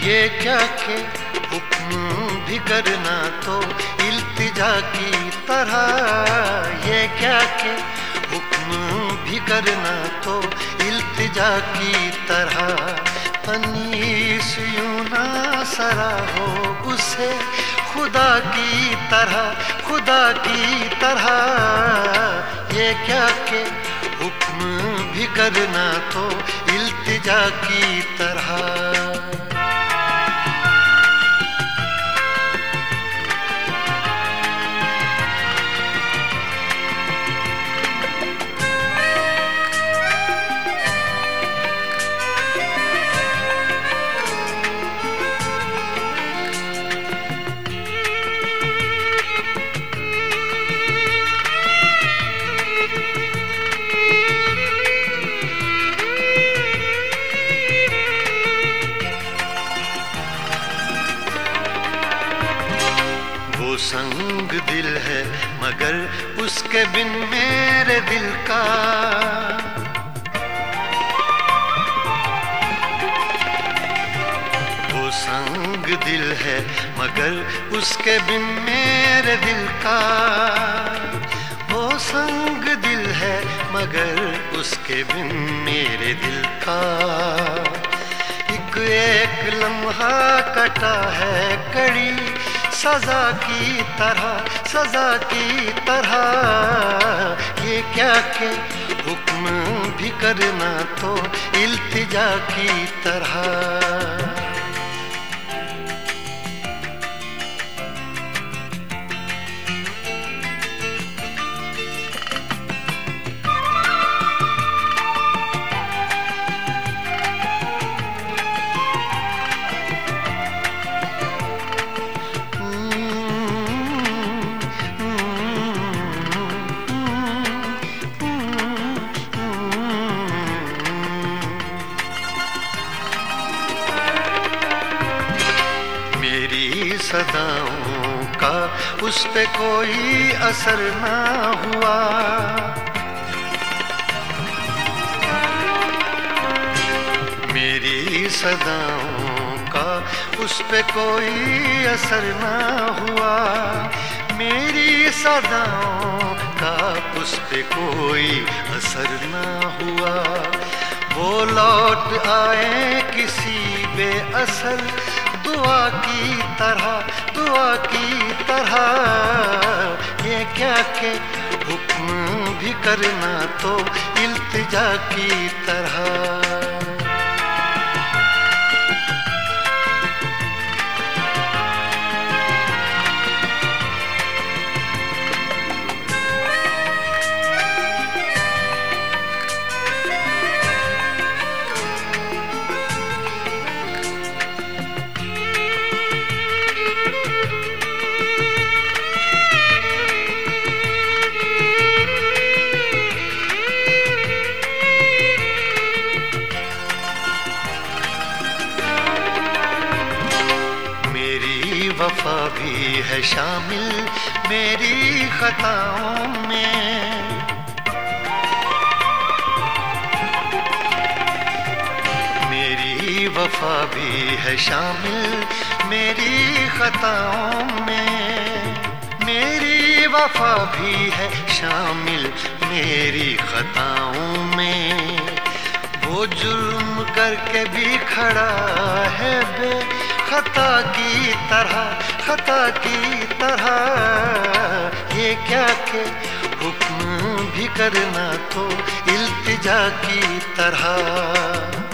ये क्या के? हुक्म भी करना तो इल्तिजा की तरह। ये क्या के? हुक्म भी करना तो इल्तिजा की तरह। अनीस यूँ ना सरा हो उसे खुदा की तरह, खुदा की तरह। ये क्या के? हुक्म भी करना तो इल्तिजा की तरह। संग दिल है, मगर उसके बिन मेरे दिल का। वो संग दिल है, मगर उसके बिन मेरे दिल का। वो संग दिल है, मगर उसके बिन मेरे दिल का। एक एक लम्हा कटा है कड़ी सजा की तरह, सजा की तरह। ये क्या के हुक्म भी करना तो इल्तिजा की तरह। सदाओं का उस पे कोई असर ना हुआ। मेरी सदाओं का उस पे कोई असर ना हुआ। मेरी सदाओं का उस पे कोई असर ना हुआ। वो लौट आए किसी बे बेअसर दुआ की तरह, दुआ की तरह। ये क्या के हुक्म भी करना तो इल्तिजा की तरह। है शामिल मेरी खताओं में। मेरी वफा भी है शामिल मेरी खताओं में। मेरी वफा भी है शामिल मेरी खताओं में। वो जुर्म करके भी खड़ा है बे खता की तरह खता की तरह ये क्या के हुक्म भी करना तो इल्तिजा की तरह।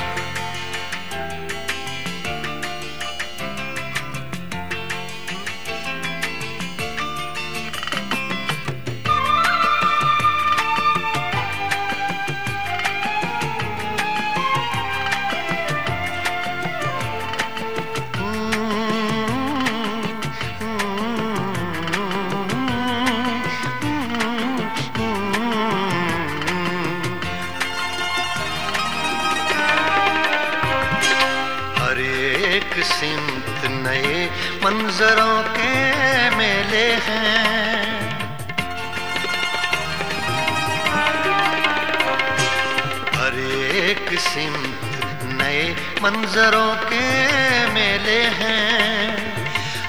मंजरों के मेले हैं। हर एक सिमत नए मंजरों के मेले हैं।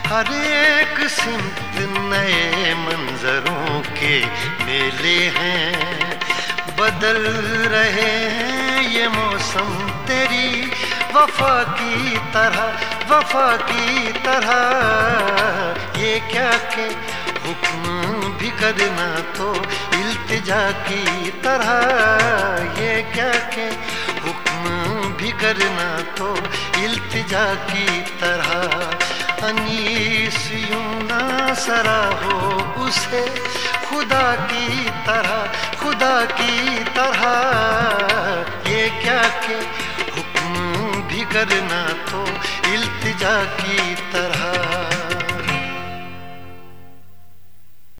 हर एक सिमत नए मंजरों के मेले हैं। बदल रहे हैं ये मौसम तेरी वफा की तरह, वफा की तरह। ये क्या के हुक्म भी करना तो इल्तिजा की तरह। ये क्या के हुक्म भी करना तो इल्तिजा की तरह। अनीस यूँ ना सरा हो उसे खुदा की तरह, खुदा की तरह। ये क्या के करना तो इल्तिजा की